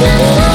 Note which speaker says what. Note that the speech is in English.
Speaker 1: Yeah.